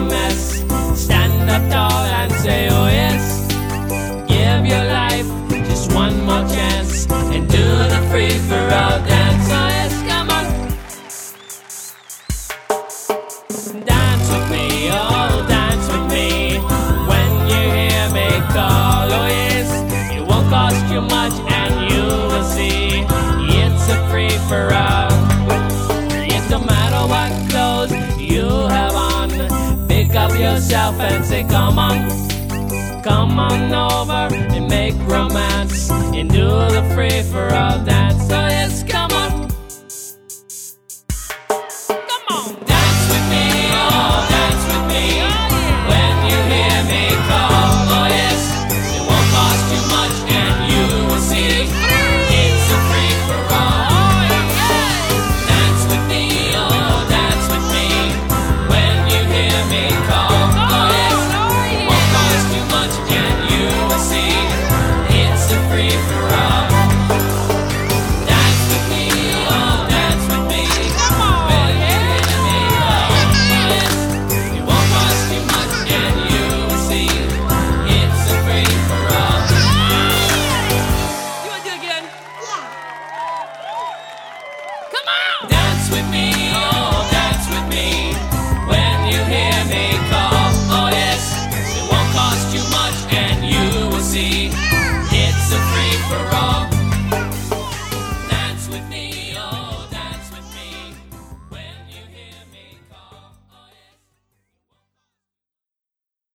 mess. Stand up tall and say, oh yes. Give your life just one more chance and do the free for all dance. Oh yes, come on. Dance with me, oh dance with me. When you hear me call, oh yes, it won't cost you much and you will see it's a free for all. And say, come on. Come on over and make romance do the free for all